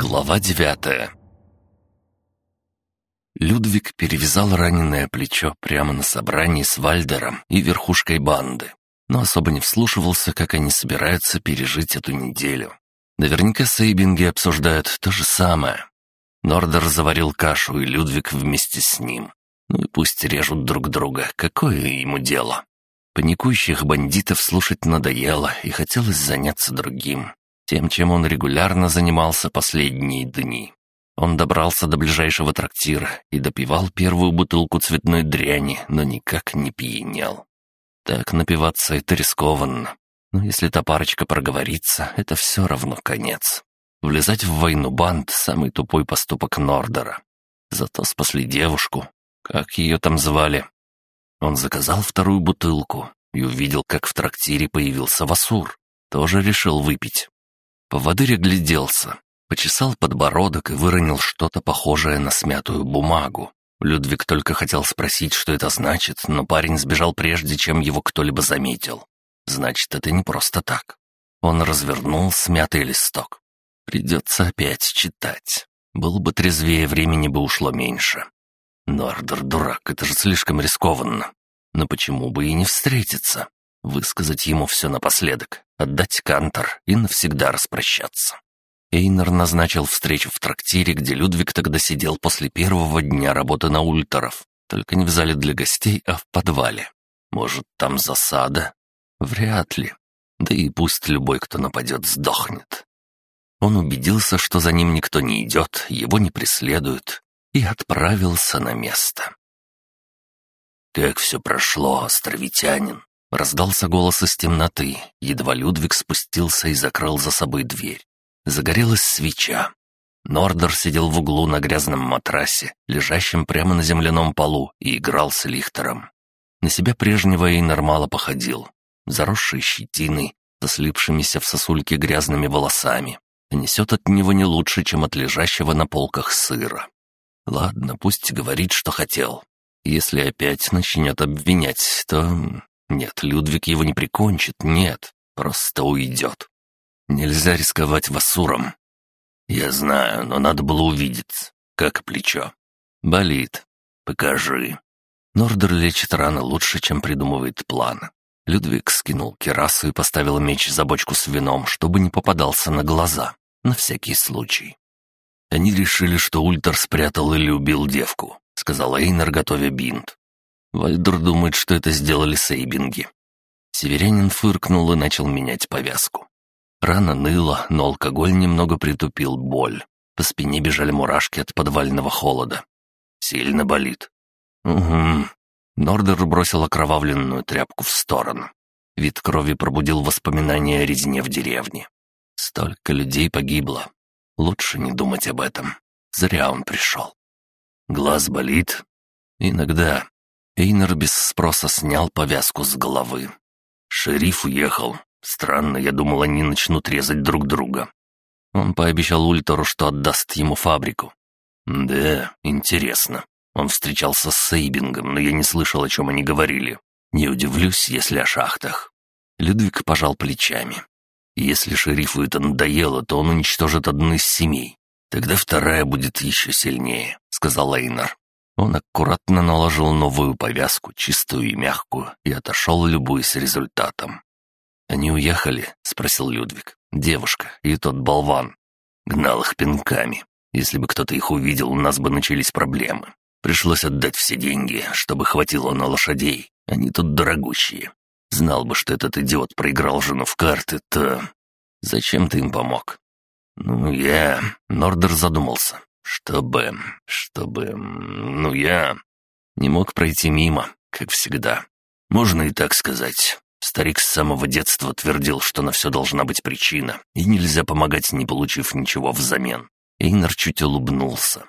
Глава девятая Людвиг перевязал раненое плечо прямо на собрании с Вальдером и верхушкой банды, но особо не вслушивался, как они собираются пережить эту неделю. Наверняка сейбинги обсуждают то же самое. Нордер заварил кашу, и Людвиг вместе с ним. Ну и пусть режут друг друга, какое ему дело? Паникующих бандитов слушать надоело, и хотелось заняться другим. Тем, чем он регулярно занимался последние дни. Он добрался до ближайшего трактира и допивал первую бутылку цветной дряни, но никак не пьянел. Так напиваться это рискованно. Но если та парочка проговорится, это все равно конец. Влезать в войну банд — самый тупой поступок Нордера. Зато спасли девушку, как ее там звали? Он заказал вторую бутылку и увидел, как в трактире появился Васур. Тоже решил выпить. Поводырь огляделся, почесал подбородок и выронил что-то похожее на смятую бумагу. Людвиг только хотел спросить, что это значит, но парень сбежал прежде, чем его кто-либо заметил. Значит, это не просто так. Он развернул смятый листок. Придется опять читать. Было бы трезвее, времени бы ушло меньше. Нордер дурак, это же слишком рискованно. Но почему бы и не встретиться? Высказать ему все напоследок, отдать кантор и навсегда распрощаться. Эйнер назначил встречу в трактире, где Людвиг тогда сидел после первого дня работы на ультеров. Только не в зале для гостей, а в подвале. Может, там засада? Вряд ли. Да и пусть любой, кто нападет, сдохнет. Он убедился, что за ним никто не идет, его не преследуют, и отправился на место. «Как все прошло, островитянин?» — раздался голос из темноты. Едва Людвиг спустился и закрыл за собой дверь. Загорелась свеча. Нордер сидел в углу на грязном матрасе, лежащем прямо на земляном полу, и играл с Лихтером. На себя прежнего и нормало походил. Заросший щетиной, заслипшимися в сосульке грязными волосами. Несет от него не лучше, чем от лежащего на полках сыра. Ладно, пусть говорит, что хотел. Если опять начнет обвинять, то... Нет, Людвиг его не прикончит, нет, просто уйдет. Нельзя рисковать Васуром. Я знаю, но надо было увидеть. Как плечо. Болит. Покажи. Нордер лечит раны лучше, чем придумывает план. Людвиг скинул кирасу и поставил меч за бочку с вином, чтобы не попадался на глаза. На всякий случай. Они решили, что Ультер спрятал или убил девку, сказал Эйнер, готовя бинт. Вальдер думает, что это сделали сейбинги. Северянин фыркнул и начал менять повязку. Рана ныла, но алкоголь немного притупил боль. По спине бежали мурашки от подвального холода. «Сильно болит?» «Угу». Нордер бросил окровавленную тряпку в сторону. Вид крови пробудил воспоминания о резне в деревне. Столько людей погибло, Лучше не думать об этом. Зря он пришел. Глаз болит? Иногда. Эйнер без спроса снял повязку с головы. Шериф уехал. Странно, я думал, они начнут резать друг друга. Он пообещал Ультеру, что отдаст ему фабрику. Да, интересно. Он встречался с Сейбингом, но я не слышал, о чем они говорили. Не удивлюсь, если о шахтах. Людвиг пожал плечами. Если шерифу это надоело, то он уничтожит одну из семей. Тогда вторая будет еще сильнее», — сказал Эйнар. Он аккуратно наложил новую повязку, чистую и мягкую, и отошел, любуясь результатом. «Они уехали?» — спросил Людвиг. «Девушка и тот болван. Гнал их пинками. Если бы кто-то их увидел, у нас бы начались проблемы. Пришлось отдать все деньги, чтобы хватило на лошадей. Они тут дорогущие. Знал бы, что этот идиот проиграл жену в карты, то... Зачем ты им помог? Ну, я... Нордер задумался. Чтобы... Чтобы... Ну, я... Не мог пройти мимо, как всегда. Можно и так сказать. Старик с самого детства твердил, что на все должна быть причина, и нельзя помогать, не получив ничего взамен. Эйнар чуть улыбнулся.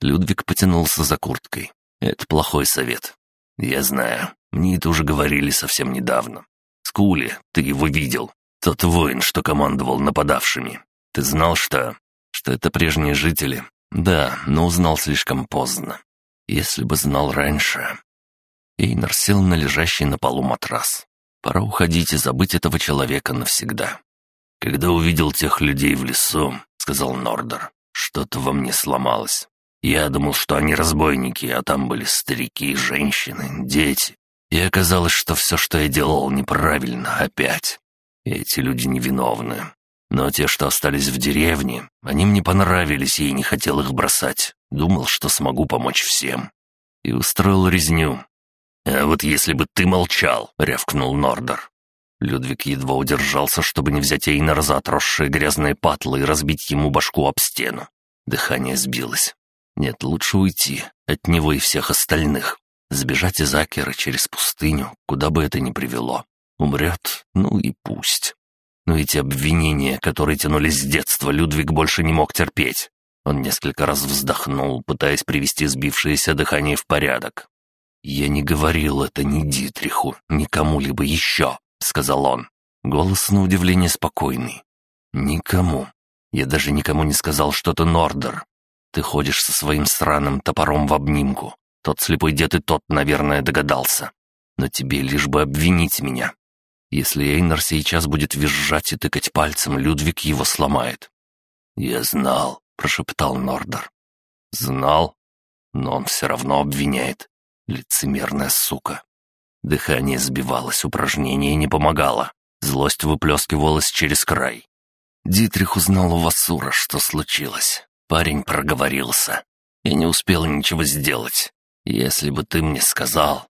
Людвиг потянулся за курткой. «Это плохой совет. Я знаю. Мне это уже говорили совсем недавно. Скули, ты его видел. Тот воин, что командовал нападавшими. Ты знал, что... Что это прежние жители? Да, но узнал слишком поздно. Если бы знал раньше... Эйнар сел на лежащий на полу матрас. Пора уходить и забыть этого человека навсегда. «Когда увидел тех людей в лесу», — сказал Нордер, Что-то во мне сломалось. Я думал, что они разбойники, а там были старики, женщины, дети. И оказалось, что все, что я делал, неправильно опять. Эти люди невиновны. Но те, что остались в деревне, они мне понравились, и я не хотел их бросать. Думал, что смогу помочь всем. И устроил резню. «А вот если бы ты молчал», — рявкнул Нордер. Людвиг едва удержался, чтобы не взять Эйнера за отросшие грязные патлы и разбить ему башку об стену. Дыхание сбилось. Нет, лучше уйти от него и всех остальных. Сбежать из Акера через пустыню, куда бы это ни привело. Умрет, ну и пусть. Но эти обвинения, которые тянулись с детства, Людвиг больше не мог терпеть. Он несколько раз вздохнул, пытаясь привести сбившееся дыхание в порядок. «Я не говорил это ни Дитриху, ни кому-либо еще», — сказал он. Голос на удивление спокойный. «Никому. Я даже никому не сказал, что ты Нордер. Ты ходишь со своим сраным топором в обнимку. Тот слепой дед и тот, наверное, догадался. Но тебе лишь бы обвинить меня. Если Эйнар сейчас будет визжать и тыкать пальцем, Людвиг его сломает». «Я знал», — прошептал Нордер. «Знал? Но он все равно обвиняет. Лицемерная сука». Дыхание сбивалось, упражнение не помогало. Злость выплескивалась через край. Дитрих узнал у Васура, что случилось. Парень проговорился. Я не успел ничего сделать. Если бы ты мне сказал...»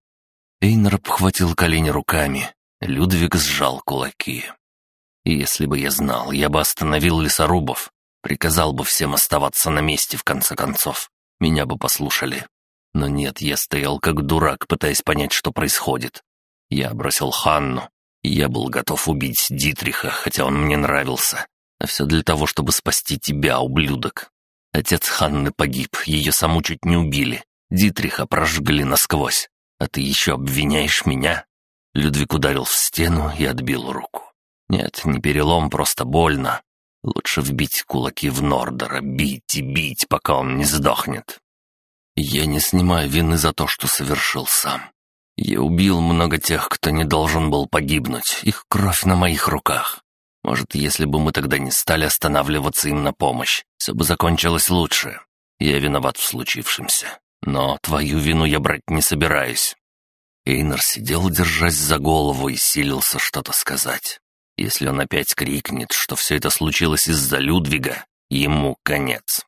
Эйнер обхватил колени руками. Людвиг сжал кулаки. «Если бы я знал, я бы остановил лесорубов, приказал бы всем оставаться на месте в конце концов. Меня бы послушали. Но нет, я стоял как дурак, пытаясь понять, что происходит. Я бросил Ханну, я был готов убить Дитриха, хотя он мне нравился. А все для того, чтобы спасти тебя, ублюдок. Отец Ханны погиб, ее саму чуть не убили. Дитриха прожгли насквозь. А ты еще обвиняешь меня? Людвиг ударил в стену и отбил руку. Нет, не перелом, просто больно. Лучше вбить кулаки в Нордера, бить и бить, пока он не сдохнет. Я не снимаю вины за то, что совершил сам. Я убил много тех, кто не должен был погибнуть. Их кровь на моих руках. Может, если бы мы тогда не стали останавливаться им на помощь, все бы закончилось лучше. Я виноват в случившемся. Но твою вину я брать не собираюсь. Эйнер сидел, держась за голову, и силился что-то сказать. Если он опять крикнет, что все это случилось из-за Людвига, ему конец.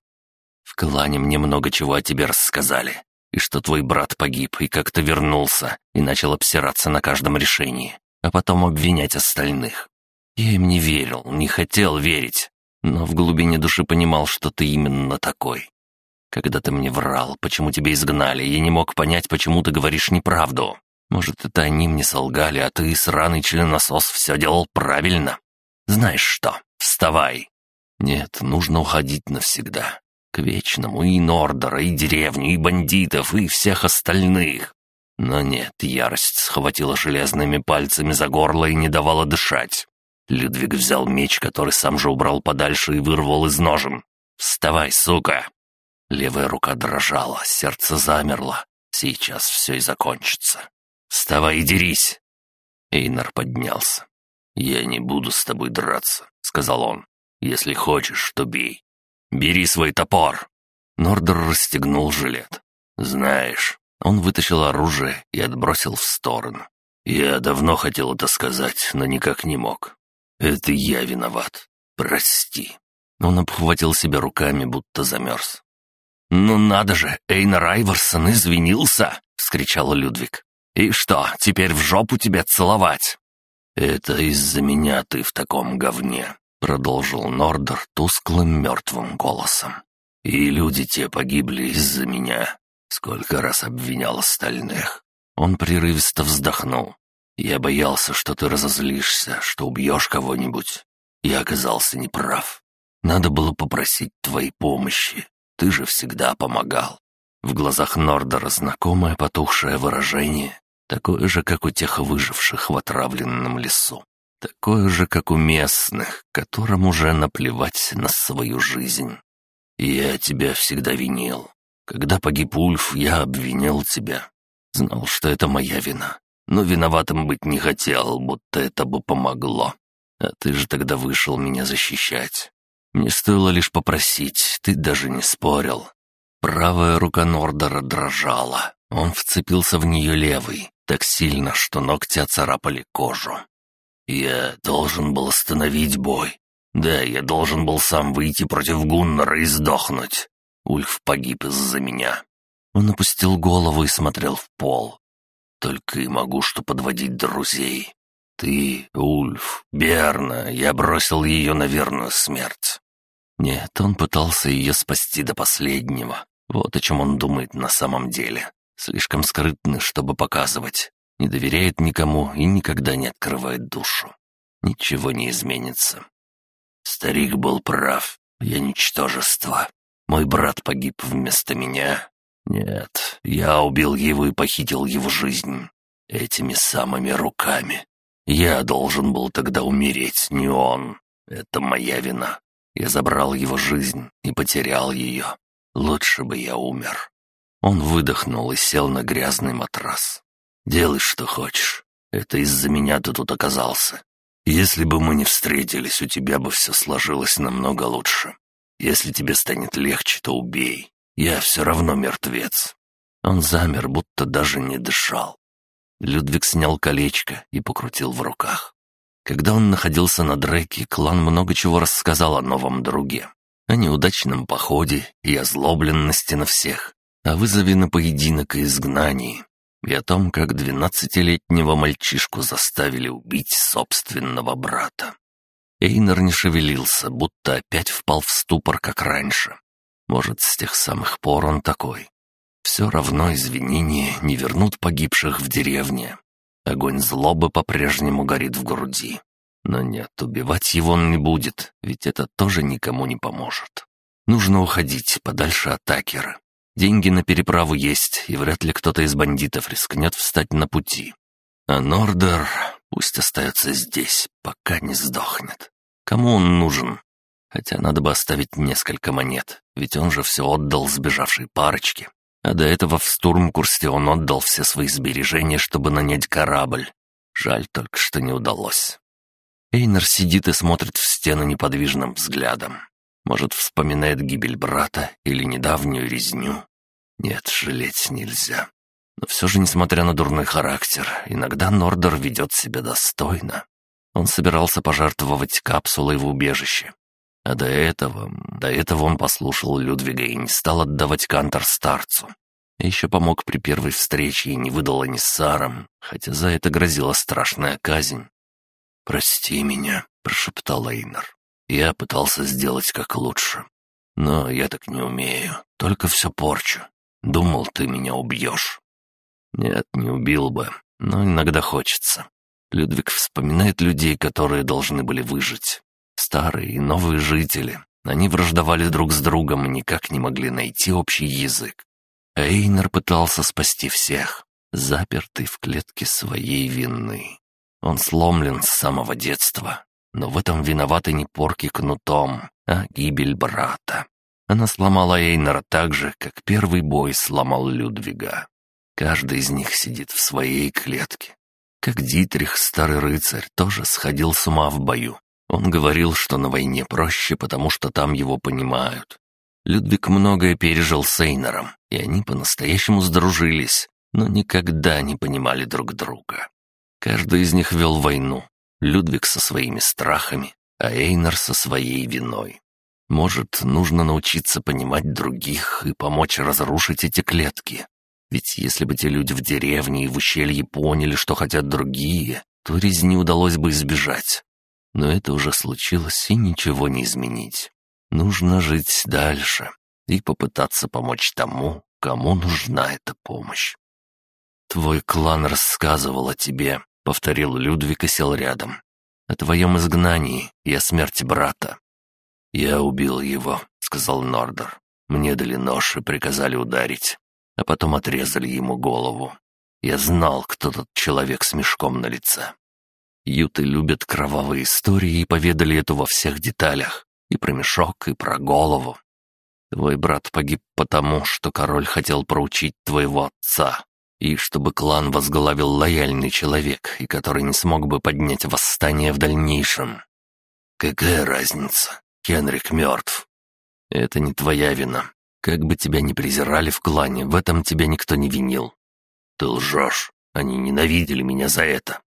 В клане мне много чего о тебе рассказали, и что твой брат погиб, и как ты вернулся, и начал обсираться на каждом решении, а потом обвинять остальных. Я им не верил, не хотел верить, но в глубине души понимал, что ты именно такой. Когда ты мне врал, почему тебя изгнали, я не мог понять, почему ты говоришь неправду. Может, это они мне солгали, а ты, сраный членосос, все делал правильно. Знаешь что, вставай. Нет, нужно уходить навсегда. К вечному и Нордера, и деревню, и бандитов, и всех остальных. Но нет, ярость схватила железными пальцами за горло и не давала дышать. Людвиг взял меч, который сам же убрал подальше и вырвал из ножен. «Вставай, сука!» Левая рука дрожала, сердце замерло. Сейчас все и закончится. «Вставай и дерись!» Эйнар поднялся. «Я не буду с тобой драться», — сказал он. «Если хочешь, то бей. Бери свой топор». Нордер расстегнул жилет. «Знаешь...» Он вытащил оружие и отбросил в сторону. «Я давно хотел это сказать, но никак не мог. Это я виноват. Прости». Он обхватил себя руками, будто замерз. «Ну надо же, Эйнар Айварсон извинился!» — вскричал Людвиг. «И что, теперь в жопу тебя целовать?» «Это из-за меня ты в таком говне», — продолжил Нордер тусклым мертвым голосом. «И люди те погибли из-за меня. Сколько раз обвинял остальных». Он прерывисто вздохнул. «Я боялся, что ты разозлишься, что убьешь кого-нибудь. Я оказался неправ. Надо было попросить твоей помощи. Ты же всегда помогал». В глазах Нордера знакомое потухшее выражение, Такое же, как у тех выживших в отравленном лесу. Такое же, как у местных, которым уже наплевать на свою жизнь. Я тебя всегда винил. Когда погиб Ульф, я обвинил тебя. Знал, что это моя вина. Но виноватым быть не хотел, будто это бы помогло. А ты же тогда вышел меня защищать. Мне стоило лишь попросить, ты даже не спорил. Правая рука Нордера дрожала. Он вцепился в нее левой, так сильно, что ногти оцарапали кожу. Я должен был остановить бой. Да, я должен был сам выйти против Гуннера и сдохнуть. Ульф погиб из-за меня. Он опустил голову и смотрел в пол. Только и могу что подводить друзей. Ты, Ульф, Берна, я бросил ее на верную смерть. Нет, он пытался ее спасти до последнего. Вот о чем он думает на самом деле. Слишком скрытный, чтобы показывать. Не доверяет никому и никогда не открывает душу. Ничего не изменится. Старик был прав. Я ничтожество. Мой брат погиб вместо меня. Нет, я убил его и похитил его жизнь. Этими самыми руками. Я должен был тогда умереть, не он. Это моя вина. Я забрал его жизнь и потерял ее. Лучше бы я умер. Он выдохнул и сел на грязный матрас. «Делай, что хочешь. Это из-за меня ты тут оказался. Если бы мы не встретились, у тебя бы все сложилось намного лучше. Если тебе станет легче, то убей. Я все равно мертвец». Он замер, будто даже не дышал. Людвиг снял колечко и покрутил в руках. Когда он находился на Дреке, клан много чего рассказал о новом друге. О неудачном походе и озлобленности на всех, о вызове на поединок и изгнании, и о том, как двенадцатилетнего мальчишку заставили убить собственного брата. Эйнер не шевелился, будто опять впал в ступор, как раньше. Может, с тех самых пор он такой. Все равно извинения не вернут погибших в деревне. Огонь злобы по-прежнему горит в груди. Но нет, убивать его он не будет, ведь это тоже никому не поможет. Нужно уходить подальше от Акера. Деньги на переправу есть, и вряд ли кто-то из бандитов рискнет встать на пути. А Нордер пусть остается здесь, пока не сдохнет. Кому он нужен? Хотя надо бы оставить несколько монет, ведь он же все отдал сбежавшей парочке. А до этого в Стурмкурсте он отдал все свои сбережения, чтобы нанять корабль. Жаль только, что не удалось. Эйнер сидит и смотрит в стену неподвижным взглядом. Может, вспоминает гибель брата или недавнюю резню. Нет, жалеть нельзя. Но все же, несмотря на дурной характер, иногда Нордер ведет себя достойно. Он собирался пожертвовать капсулой в убежище, а до этого, до этого он послушал Людвига и не стал отдавать Кантор старцу. Еще помог при первой встрече и не выдал Аниссарам, хотя за это грозила страшная казнь. «Прости меня», — прошептал Эйнар. «Я пытался сделать как лучше. Но я так не умею, только все порчу. Думал, ты меня убьешь». «Нет, не убил бы, но иногда хочется». Людвиг вспоминает людей, которые должны были выжить. Старые и новые жители. Они враждовали друг с другом и никак не могли найти общий язык. Эйнер пытался спасти всех, запертый в клетке своей вины. Он сломлен с самого детства, но в этом виноваты не порки кнутом, а гибель брата. Она сломала Эйнера так же, как первый бой сломал Людвига. Каждый из них сидит в своей клетке. Как Дитрих, старый рыцарь, тоже сходил с ума в бою, он говорил, что на войне проще, потому что там его понимают. Людвиг многое пережил с Эйнером, и они по-настоящему сдружились, но никогда не понимали друг друга. Каждый из них вел войну. Людвиг со своими страхами, а Эйнер со своей виной. Может, нужно научиться понимать других и помочь разрушить эти клетки. Ведь если бы те люди в деревне и в ущелье поняли, что хотят другие, то резни удалось бы избежать. Но это уже случилось, и ничего не изменить. Нужно жить дальше и попытаться помочь тому, кому нужна эта помощь. «Твой клан рассказывал о тебе», — повторил Людвиг и сел рядом. «О твоем изгнании и о смерти брата». «Я убил его», — сказал Нордер. «Мне дали нож и приказали ударить, а потом отрезали ему голову. Я знал, кто тот человек с мешком на лице. Юты любят кровавые истории и поведали это во всех деталях. И про мешок, и про голову. Твой брат погиб потому, что король хотел проучить твоего отца, и чтобы клан возглавил лояльный человек, и который не смог бы поднять восстание в дальнейшем. Какая разница? Хенрик мертв. Это не твоя вина. Как бы тебя ни презирали в клане, в этом тебя никто не винил. Ты лжешь. Они ненавидели меня за это.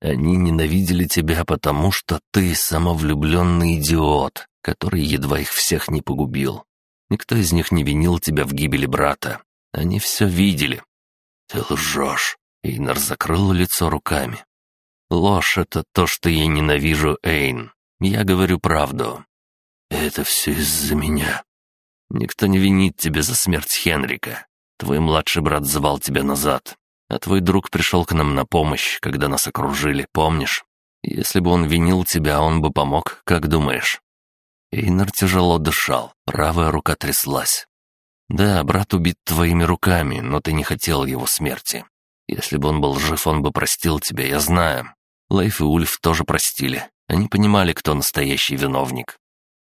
Они ненавидели тебя, потому что ты самовлюбленный идиот, который едва их всех не погубил. Никто из них не винил тебя в гибели брата. Они все видели. Ты лжешь. Эйнар закрыл лицо руками. Ложь — это то, что я ненавижу, Эйн. Я говорю правду. Это все из-за меня. Никто не винит тебя за смерть Хенрика. Твой младший брат звал тебя назад, а твой друг пришел к нам на помощь, когда нас окружили, помнишь? Если бы он винил тебя, он бы помог, как думаешь?» Эйнар тяжело дышал, правая рука тряслась. «Да, брат убит твоими руками, но ты не хотел его смерти. Если бы он был жив, он бы простил тебя, я знаю. Лейф и Ульф тоже простили. Они понимали, кто настоящий виновник.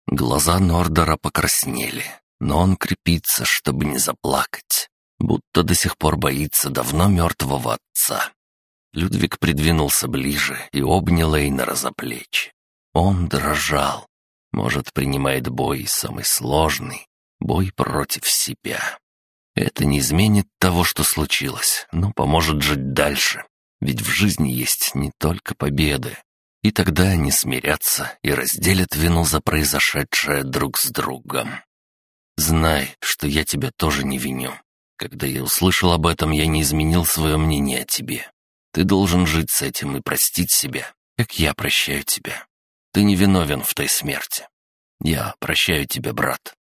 Глаза Нордера покраснели, но он крепится, чтобы не заплакать, будто до сих пор боится давно мертвого отца. Людвиг придвинулся ближе и обнял Эйнера за плечи. Он дрожал. Может, принимает бой самый сложный, бой против себя. Это не изменит того, что случилось, но поможет жить дальше. Ведь в жизни есть не только победы, и тогда они смирятся и разделят вину за произошедшее друг с другом. Знай, что я тебя тоже не виню. Когда я услышал об этом, я не изменил свое мнение о тебе. Ты должен жить с этим и простить себя, как я прощаю тебя. Ты не виновен в той смерти. Я прощаю тебя, брат».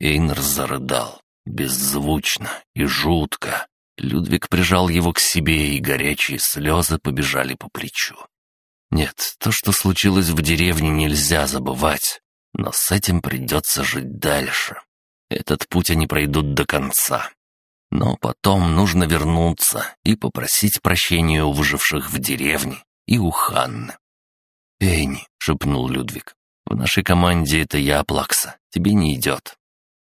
Эйнер зарыдал, беззвучно и жутко. Людвиг прижал его к себе, и горячие слезы побежали по плечу. Нет, то, что случилось в деревне, нельзя забывать, но с этим придется жить дальше. Этот путь они пройдут до конца. Но потом нужно вернуться и попросить прощения у выживших в деревне и у Ханны. «Эйни», — шепнул Людвиг, — «в нашей команде это я, Плакса, тебе не идет».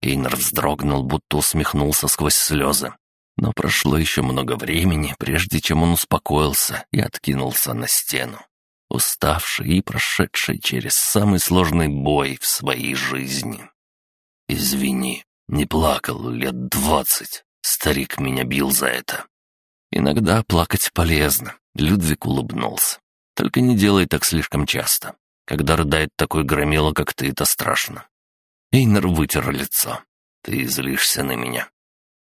Эйнер вздрогнул, будто усмехнулся сквозь слезы. Но прошло еще много времени, прежде чем он успокоился и откинулся на стену уставший и прошедший через самый сложный бой в своей жизни. «Извини, не плакал лет двадцать. Старик меня бил за это». «Иногда плакать полезно», — Людвиг улыбнулся. «Только не делай так слишком часто. Когда рыдает такой громила, как ты, это страшно». Эйнер вытер лицо. «Ты злишься на меня?»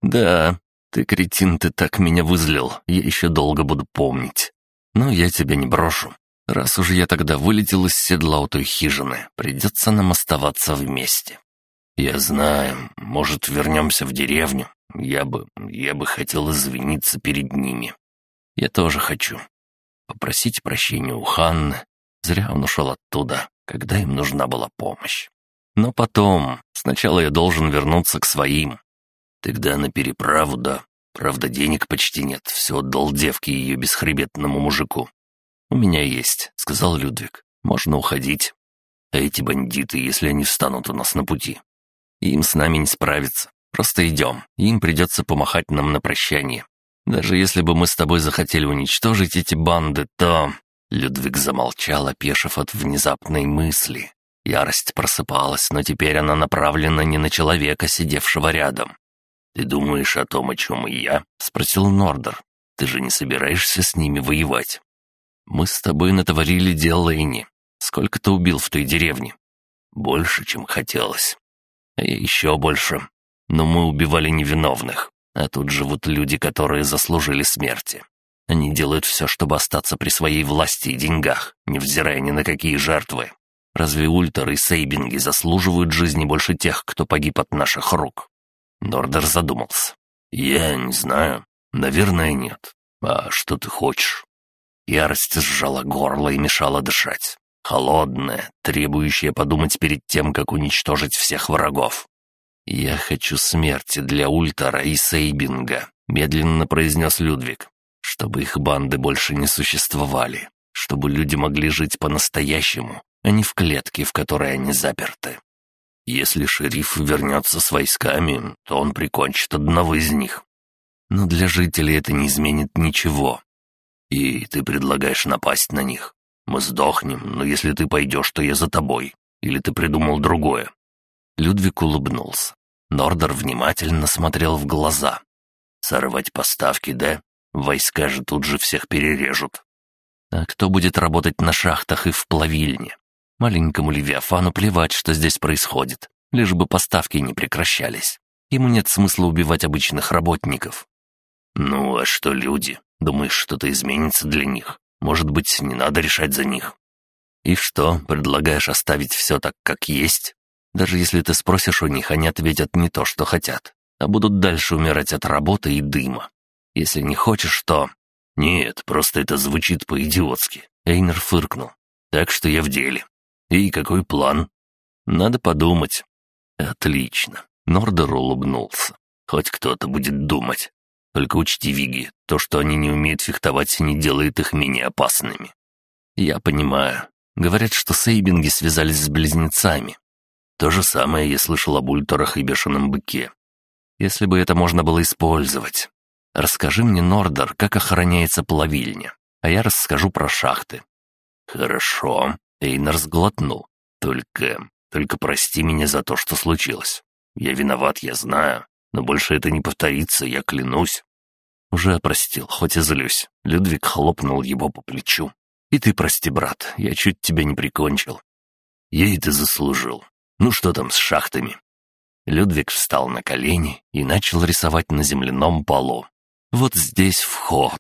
«Да, ты, кретин, ты так меня вызлил, я еще долго буду помнить. Но я тебя не брошу. Раз уж я тогда вылетел из седла у той хижины, придется нам оставаться вместе. Я знаю, может, вернемся в деревню. Я бы... я бы хотел извиниться перед ними. Я тоже хочу. Попросить прощения у Ханны. Зря он ушел оттуда, когда им нужна была помощь. Но потом, сначала я должен вернуться к своим. Тогда на переправу, да. Правда, денег почти нет, все отдал девке ее бесхребетному мужику. «У меня есть», — сказал Людвиг. «Можно уходить. А эти бандиты, если они встанут у нас на пути, им с нами не справиться. Просто идем, им придется помахать нам на прощание. Даже если бы мы с тобой захотели уничтожить эти банды, то...» Людвиг замолчал, опешив от внезапной мысли. Ярость просыпалась, но теперь она направлена не на человека, сидевшего рядом. «Ты думаешь о том, о чем и я?» — спросил Нордер. «Ты же не собираешься с ними воевать?» Мы с тобой натворили дело Лэйни. Сколько ты убил в той деревне? Больше, чем хотелось. А еще больше. Но мы убивали невиновных. А тут живут люди, которые заслужили смерти. Они делают все, чтобы остаться при своей власти и деньгах, невзирая ни на какие жертвы. Разве Ультер и Сейбинги заслуживают жизни больше тех, кто погиб от наших рук?» Нордер задумался. «Я не знаю. Наверное, нет. А что ты хочешь?» Ярость сжала горло и мешала дышать. Холодная, требующая подумать перед тем, как уничтожить всех врагов. «Я хочу смерти для Ультара и Сейбинга», — медленно произнес Людвиг. «Чтобы их банды больше не существовали, чтобы люди могли жить по-настоящему, а не в клетке, в которой они заперты. Если шериф вернется с войсками, то он прикончит одного из них. Но для жителей это не изменит ничего. И ты предлагаешь напасть на них. Мы сдохнем, но если ты пойдешь, то я за тобой. Или ты придумал другое?» Людвиг улыбнулся. Нордер внимательно смотрел в глаза. «Сорвать поставки, да? Войска же тут же всех перережут. А кто будет работать на шахтах и в плавильне? Маленькому Левиафану плевать, что здесь происходит, лишь бы поставки не прекращались. Ему нет смысла убивать обычных работников. Ну, а что люди? Думаешь, что-то изменится для них? Может быть, не надо решать за них? И что, предлагаешь оставить все так, как есть? Даже если ты спросишь у них, они ответят не то, что хотят, а будут дальше умирать от работы и дыма. Если не хочешь, то... Нет, просто это звучит по-идиотски. Эйнер фыркнул. Так что я в деле. И какой план? Надо подумать. Отлично. Нордер улыбнулся. Хоть кто-то будет думать. Только учти, Виги, то, что они не умеют фехтовать, не делает их менее опасными. Я понимаю. Говорят, что сейбинги связались с близнецами. То же самое я слышал об ульторах и бешеном быке. Если бы это можно было использовать. Расскажи мне, Нордер, как охраняется плавильня, а я расскажу про шахты». «Хорошо», — Эйнар сглотнул. «Только... только прости меня за то, что случилось. Я виноват, я знаю, но больше это не повторится, я клянусь». «Уже простил, хоть и злюсь». Людвиг хлопнул его по плечу. «И ты прости, брат, я чуть тебя не прикончил». «Ей ты заслужил. Ну что там с шахтами?» Людвиг встал на колени и начал рисовать на земляном полу. Вот здесь вход.